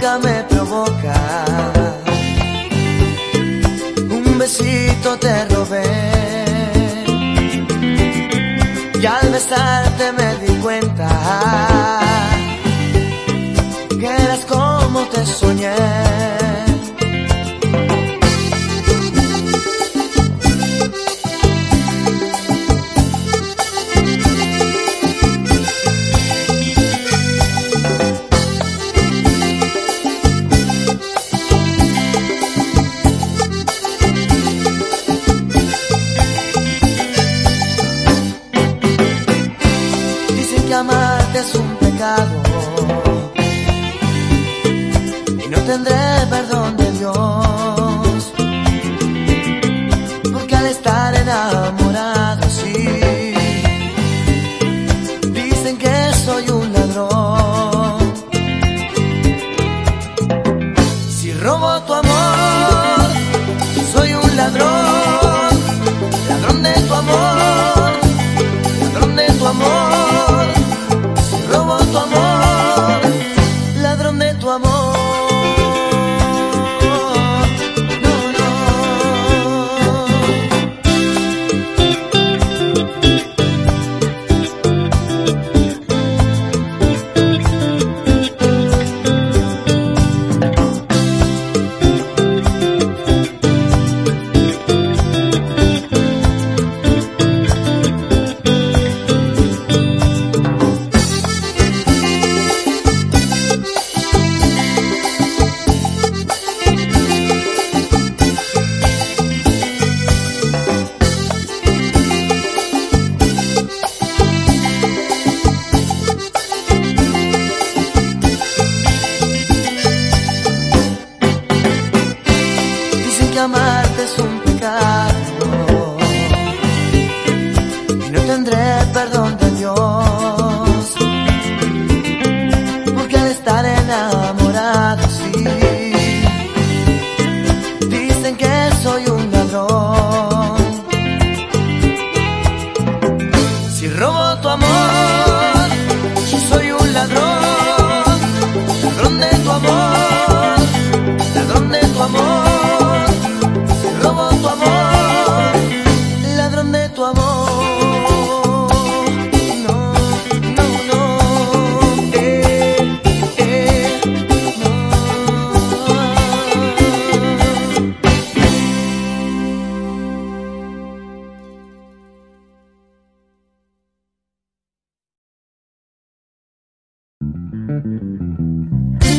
boca me provoca. Un besito te robé. Y al besarte me di cuenta que eras como te soñé. Amarte es un pecado. Y no tendré perdón de Dios porque al estar enamorado sí. Dicen que soy un ladrón. Si robo tu amor es un pecado. Y no tendré perdón